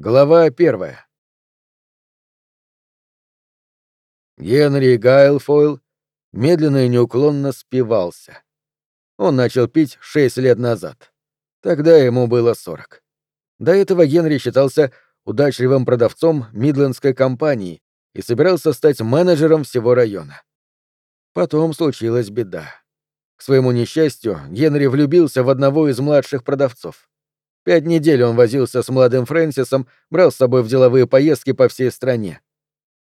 Глава первая. Генри Гайлфойл медленно и неуклонно спивался. Он начал пить шесть лет назад. Тогда ему было сорок. До этого Генри считался удачливым продавцом Мидлендской компании и собирался стать менеджером всего района. Потом случилась беда. К своему несчастью, Генри влюбился в одного из младших продавцов. Пять недель он возился с молодым Фрэнсисом, брал с собой в деловые поездки по всей стране.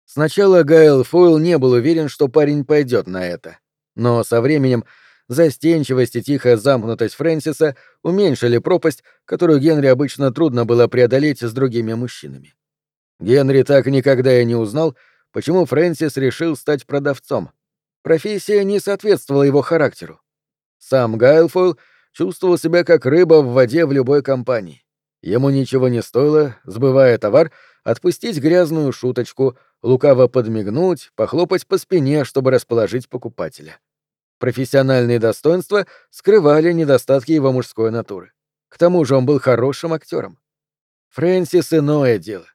Сначала Гайл Фойл не был уверен, что парень пойдет на это. Но со временем застенчивость и тихая замкнутость Фрэнсиса уменьшили пропасть, которую Генри обычно трудно было преодолеть с другими мужчинами. Генри так никогда и не узнал, почему Фрэнсис решил стать продавцом. Профессия не соответствовала его характеру. Сам Гайлфойл чувствовал себя как рыба в воде в любой компании. Ему ничего не стоило, сбывая товар, отпустить грязную шуточку, лукаво подмигнуть, похлопать по спине, чтобы расположить покупателя. Профессиональные достоинства скрывали недостатки его мужской натуры. К тому же он был хорошим актером. Фрэнсис иное дело.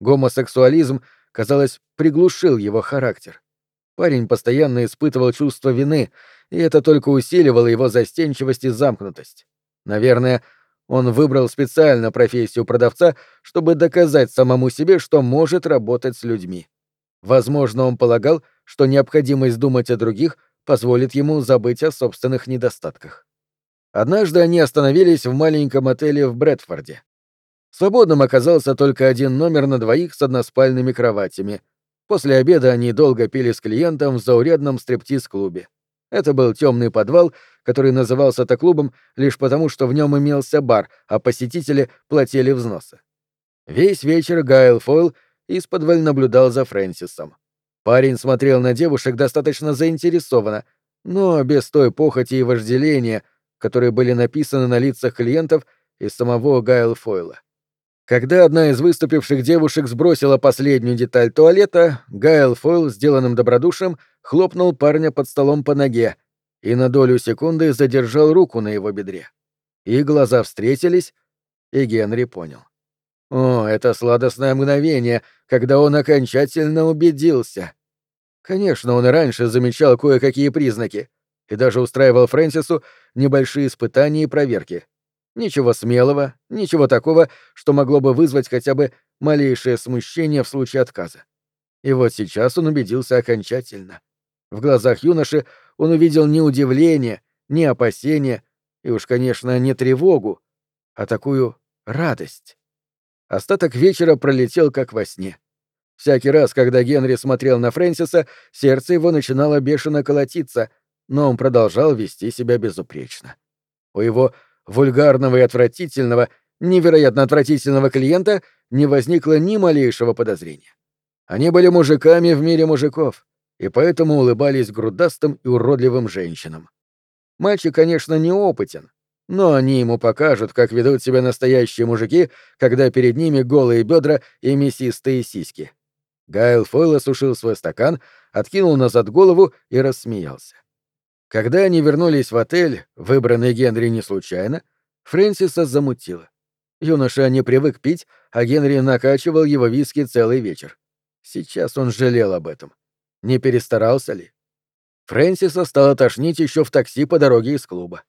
Гомосексуализм, казалось, приглушил его характер. Парень постоянно испытывал чувство вины, и это только усиливало его застенчивость и замкнутость. Наверное, он выбрал специально профессию продавца, чтобы доказать самому себе, что может работать с людьми. Возможно, он полагал, что необходимость думать о других позволит ему забыть о собственных недостатках. Однажды они остановились в маленьком отеле в Брэдфорде. Свободным оказался только один номер на двоих с односпальными кроватями. После обеда они долго пили с клиентом в заурядном стриптиз-клубе. Это был темный подвал, который назывался так клубом лишь потому, что в нем имелся бар, а посетители платили взносы. Весь вечер Гайл Фойл из-под наблюдал за Фрэнсисом. Парень смотрел на девушек достаточно заинтересованно, но без той похоти и вожделения, которые были написаны на лицах клиентов и самого Гайл Фойла. Когда одна из выступивших девушек сбросила последнюю деталь туалета, Гайл Фойл, сделанным добродушием, хлопнул парня под столом по ноге и на долю секунды задержал руку на его бедре. И глаза встретились, и Генри понял. О, это сладостное мгновение, когда он окончательно убедился. Конечно, он и раньше замечал кое-какие признаки и даже устраивал Фрэнсису небольшие испытания и проверки. Ничего смелого, ничего такого, что могло бы вызвать хотя бы малейшее смущение в случае отказа. И вот сейчас он убедился окончательно. В глазах юноши он увидел не удивление, не опасение и уж, конечно, не тревогу, а такую радость. Остаток вечера пролетел как во сне. Всякий раз, когда Генри смотрел на Фрэнсиса, сердце его начинало бешено колотиться, но он продолжал вести себя безупречно. У его вульгарного и отвратительного, невероятно отвратительного клиента не возникло ни малейшего подозрения. Они были мужиками в мире мужиков, и поэтому улыбались грудастым и уродливым женщинам. Мальчик, конечно, неопытен, но они ему покажут, как ведут себя настоящие мужики, когда перед ними голые бедра и мясистые сиськи. Гайл Фойл осушил свой стакан, откинул назад голову и рассмеялся. Когда они вернулись в отель, выбранный Генри не случайно, Фрэнсиса замутило. Юноша не привык пить, а Генри накачивал его виски целый вечер. Сейчас он жалел об этом. Не перестарался ли? Фрэнсиса стало тошнить еще в такси по дороге из клуба.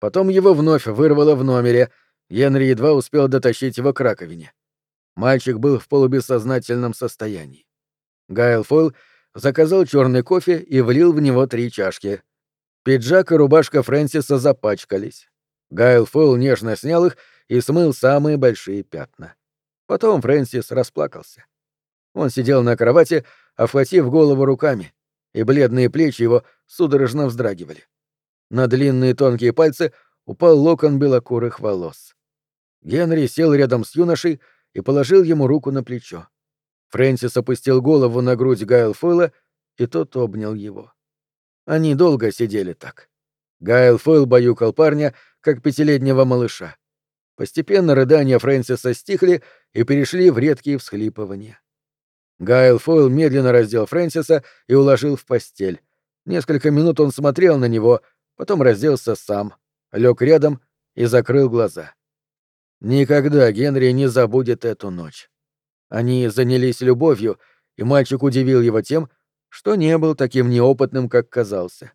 Потом его вновь вырвало в номере. Генри едва успел дотащить его к раковине. Мальчик был в полубессознательном состоянии. Гайл Фойл заказал черный кофе и влил в него три чашки. Пиджак и рубашка Фрэнсиса запачкались. Гайл Фойл нежно снял их и смыл самые большие пятна. Потом Фрэнсис расплакался. Он сидел на кровати, охватив голову руками, и бледные плечи его судорожно вздрагивали. На длинные тонкие пальцы упал локон белокурых волос. Генри сел рядом с юношей и положил ему руку на плечо. Фрэнсис опустил голову на грудь Гайл Фойла, и тот обнял его. Они долго сидели так. Гайл Фойл баюкал парня, как пятилетнего малыша. Постепенно рыдания Фрэнсиса стихли и перешли в редкие всхлипывания. Гайл Фойл медленно раздел Фрэнсиса и уложил в постель. Несколько минут он смотрел на него, потом разделся сам, лег рядом и закрыл глаза. Никогда Генри не забудет эту ночь. Они занялись любовью, и мальчик удивил его тем, что не был таким неопытным, как казался.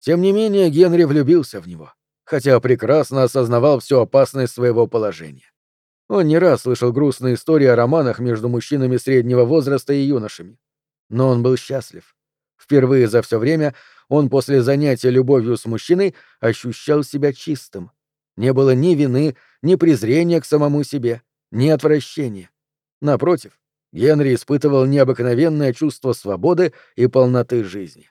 Тем не менее, Генри влюбился в него, хотя прекрасно осознавал всю опасность своего положения. Он не раз слышал грустные истории о романах между мужчинами среднего возраста и юношами. Но он был счастлив. Впервые за все время он после занятия любовью с мужчиной ощущал себя чистым. Не было ни вины, ни презрения к самому себе, ни отвращения. Напротив, Генри испытывал необыкновенное чувство свободы и полноты жизни.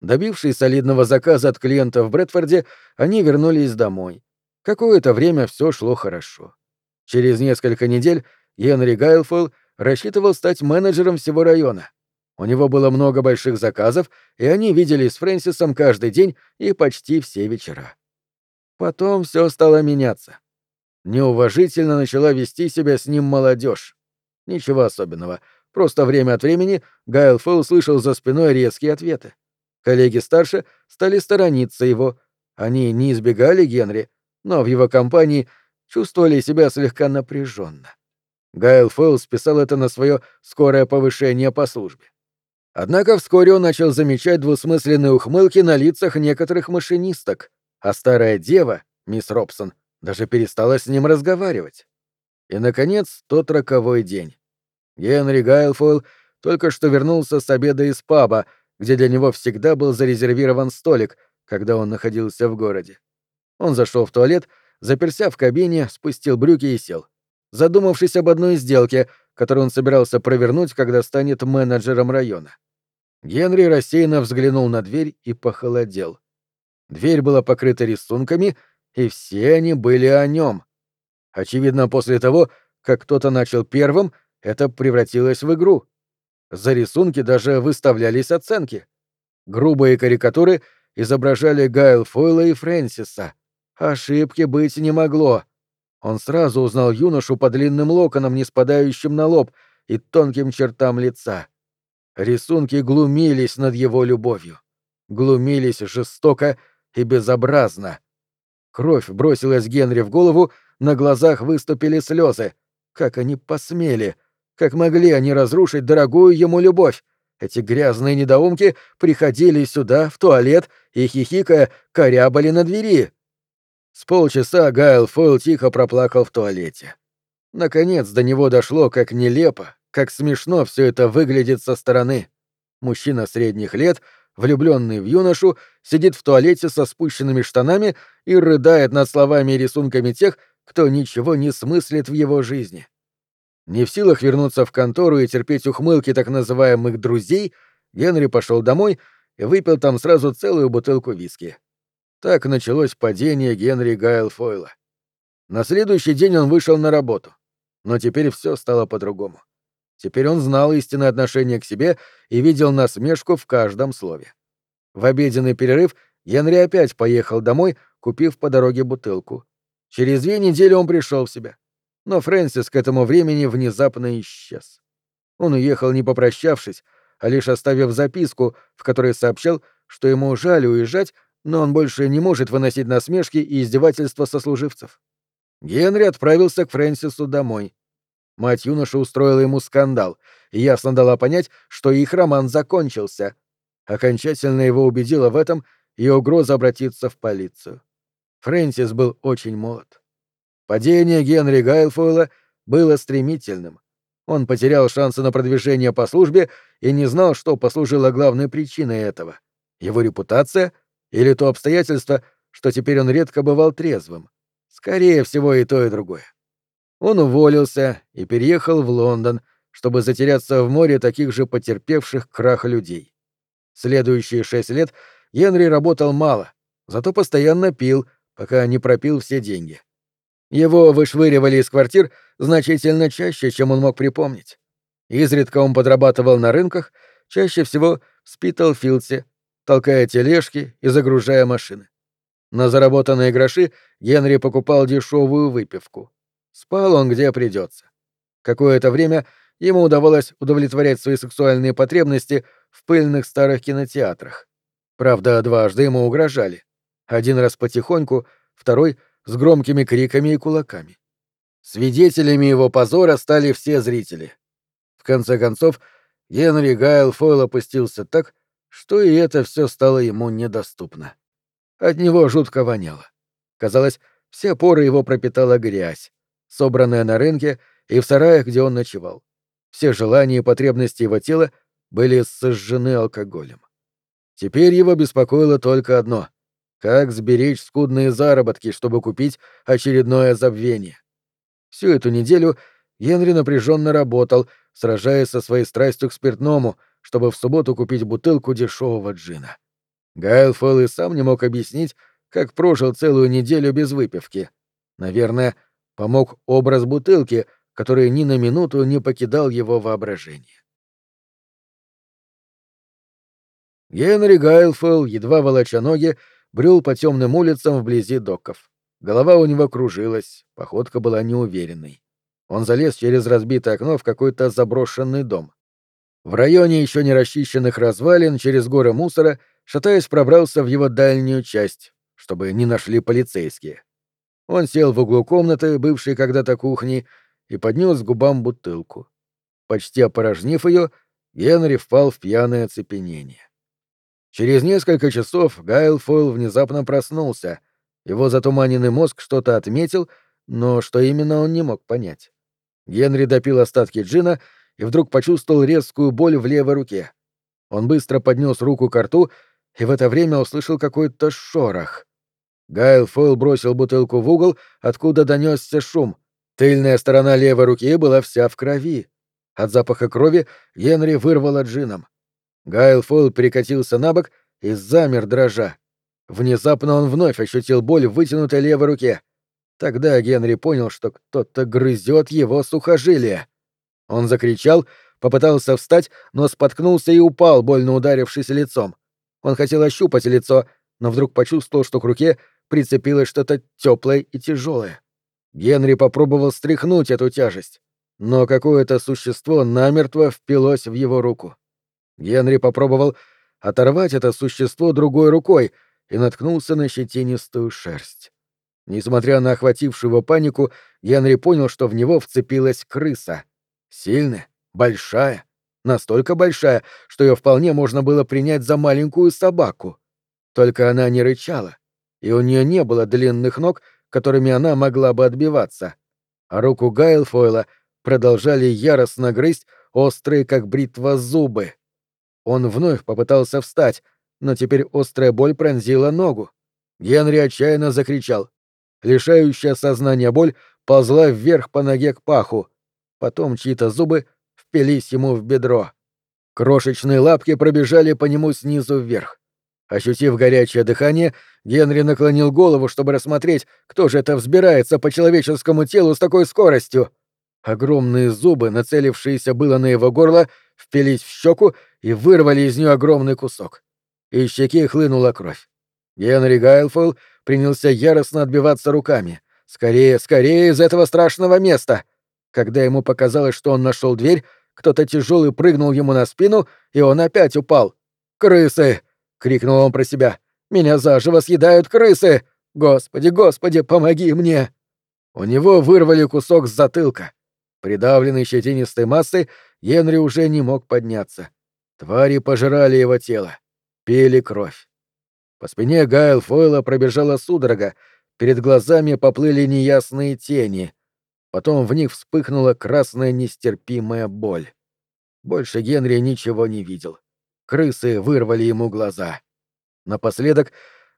Добившись солидного заказа от клиента в Брэдфорде, они вернулись домой. Какое-то время все шло хорошо. Через несколько недель Генри Гайлфелл рассчитывал стать менеджером всего района. У него было много больших заказов, и они виделись с Фрэнсисом каждый день и почти все вечера. Потом все стало меняться. Неуважительно начала вести себя с ним молодежь. Ничего особенного. Просто время от времени Гайл Фэлл слышал за спиной резкие ответы. Коллеги старше стали сторониться его. Они не избегали Генри, но в его компании чувствовали себя слегка напряженно. Гайл Фэлл списал это на свое скорое повышение по службе. Однако вскоре он начал замечать двусмысленные ухмылки на лицах некоторых машинисток, а старая дева, мисс Робсон, даже перестала с ним разговаривать. И, наконец, тот роковой день. Генри Гайлфойл только что вернулся с обеда из паба, где для него всегда был зарезервирован столик, когда он находился в городе. Он зашел в туалет, заперся в кабине, спустил брюки и сел, задумавшись об одной сделке, которую он собирался провернуть, когда станет менеджером района. Генри рассеянно взглянул на дверь и похолодел. Дверь была покрыта рисунками, и все они были о нем. Очевидно, после того, как кто-то начал первым, это превратилось в игру. За рисунки даже выставлялись оценки. Грубые карикатуры изображали Гайл Фойла и Фрэнсиса. Ошибки быть не могло. Он сразу узнал юношу по длинным локонам, не спадающим на лоб, и тонким чертам лица. Рисунки глумились над его любовью. Глумились жестоко и безобразно. Кровь бросилась Генри в голову, на глазах выступили слезы. Как они посмели! Как могли они разрушить дорогую ему любовь? Эти грязные недоумки приходили сюда, в туалет, и, хихикая, корябали на двери. С полчаса Гайл Фойл тихо проплакал в туалете. Наконец до него дошло, как нелепо, как смешно все это выглядит со стороны. Мужчина средних лет, влюбленный в юношу, сидит в туалете со спущенными штанами и рыдает над словами и рисунками тех, кто ничего не смыслит в его жизни. Не в силах вернуться в контору и терпеть ухмылки так называемых друзей, Генри пошел домой и выпил там сразу целую бутылку виски. Так началось падение Генри Гайлфойла. На следующий день он вышел на работу. Но теперь все стало по-другому. Теперь он знал истинное отношение к себе и видел насмешку в каждом слове. В обеденный перерыв Генри опять поехал домой, купив по дороге бутылку. Через две недели он пришел в себя. Но Фрэнсис к этому времени внезапно исчез. Он уехал не попрощавшись, а лишь оставив записку, в которой сообщал, что ему жаль уезжать, но он больше не может выносить насмешки и издевательства сослуживцев. Генри отправился к Фрэнсису домой. Мать юноши устроила ему скандал и ясно дала понять, что их роман закончился. Окончательно его убедила в этом и угроза обратиться в полицию. Фрэнсис был очень молод. Падение Генри Гайлфойла было стремительным. Он потерял шансы на продвижение по службе и не знал, что послужило главной причиной этого. Его репутация — или то обстоятельство, что теперь он редко бывал трезвым. Скорее всего, и то, и другое. Он уволился и переехал в Лондон, чтобы затеряться в море таких же потерпевших крах людей. Следующие шесть лет Генри работал мало, зато постоянно пил, пока не пропил все деньги. Его вышвыривали из квартир значительно чаще, чем он мог припомнить. Изредка он подрабатывал на рынках, чаще всего в Спитлфилдсе, толкая тележки и загружая машины. На заработанные гроши Генри покупал дешевую выпивку. Спал он где придется. Какое-то время ему удавалось удовлетворять свои сексуальные потребности в пыльных старых кинотеатрах. Правда, дважды ему угрожали. Один раз потихоньку, второй — с громкими криками и кулаками. Свидетелями его позора стали все зрители. В конце концов, Генри Гайл Фойл опустился так, что и это все стало ему недоступно. От него жутко воняло. Казалось, все поры его пропитала грязь, собранная на рынке и в сараях, где он ночевал. Все желания и потребности его тела были сожжены алкоголем. Теперь его беспокоило только одно — как сберечь скудные заработки, чтобы купить очередное забвение. Всю эту неделю Генри напряженно работал, сражаясь со своей страстью к спиртному, чтобы в субботу купить бутылку дешевого джина. Гайл Фэлл и сам не мог объяснить, как прожил целую неделю без выпивки. Наверное, помог образ бутылки, который ни на минуту не покидал его воображение. Генри Гайлфелл, едва волоча ноги, брел по темным улицам вблизи доков. Голова у него кружилась, походка была неуверенной. Он залез через разбитое окно в какой-то заброшенный дом. В районе еще не расчищенных развалин через горы мусора, шатаясь, пробрался в его дальнюю часть, чтобы не нашли полицейские. Он сел в углу комнаты, бывшей когда-то кухни, и поднес к губам бутылку. Почти опорожнив ее, Генри впал в пьяное оцепенение. Через несколько часов Гайл Фойл внезапно проснулся. Его затуманенный мозг что-то отметил, но что именно он не мог понять. Генри допил остатки джина и вдруг почувствовал резкую боль в левой руке. Он быстро поднес руку к рту и в это время услышал какой-то шорох. Гайл Фойл бросил бутылку в угол, откуда донесся шум. Тыльная сторона левой руки была вся в крови. От запаха крови Генри вырвало джином. Гайл Фойл перекатился на бок и замер дрожа. Внезапно он вновь ощутил боль в вытянутой левой руке. Тогда Генри понял, что кто-то грызет его сухожилие. Он закричал, попытался встать, но споткнулся и упал, больно ударившись лицом. Он хотел ощупать лицо, но вдруг почувствовал, что к руке прицепилось что-то теплое и тяжелое. Генри попробовал стряхнуть эту тяжесть, но какое-то существо намертво впилось в его руку. Генри попробовал оторвать это существо другой рукой и наткнулся на щетинистую шерсть. Несмотря на охватившую его панику, Генри понял, что в него вцепилась крыса. Сильная, большая, настолько большая, что ее вполне можно было принять за маленькую собаку. Только она не рычала, и у нее не было длинных ног, которыми она могла бы отбиваться. А руку Гайлфойла продолжали яростно грызть острые, как бритва, зубы. Он вновь попытался встать, но теперь острая боль пронзила ногу. Генри отчаянно закричал. Лишающая сознания боль ползла вверх по ноге к паху. Потом чьи-то зубы впились ему в бедро. Крошечные лапки пробежали по нему снизу вверх. Ощутив горячее дыхание, Генри наклонил голову, чтобы рассмотреть, кто же это взбирается по человеческому телу с такой скоростью. Огромные зубы, нацелившиеся было на его горло, впились в щеку и вырвали из нее огромный кусок. Из щеки хлынула кровь. Генри Гайлфол принялся яростно отбиваться руками. «Скорее, скорее из этого страшного места!» Когда ему показалось, что он нашел дверь, кто-то тяжелый прыгнул ему на спину, и он опять упал. «Крысы!» — крикнул он про себя. «Меня заживо съедают крысы! Господи, господи, помоги мне!» У него вырвали кусок с затылка. Придавленный щетинистой массой, Генри уже не мог подняться. Твари пожирали его тело, пили кровь. По спине Гайл Фойла пробежала судорога, перед глазами поплыли неясные тени. Потом в них вспыхнула красная нестерпимая боль. Больше Генри ничего не видел. Крысы вырвали ему глаза. Напоследок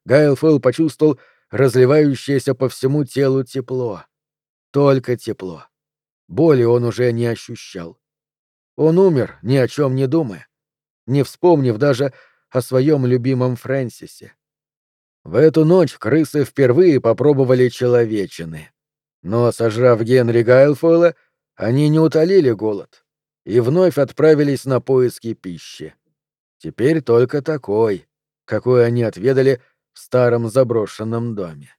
Гайл Фойл почувствовал разливающееся по всему телу тепло. Только тепло. Боли он уже не ощущал. Он умер, ни о чем не думая, не вспомнив даже о своем любимом Фрэнсисе. В эту ночь крысы впервые попробовали человечины. Но, сожрав Генри Гайлфойла, они не утолили голод и вновь отправились на поиски пищи. Теперь только такой, какой они отведали в старом заброшенном доме.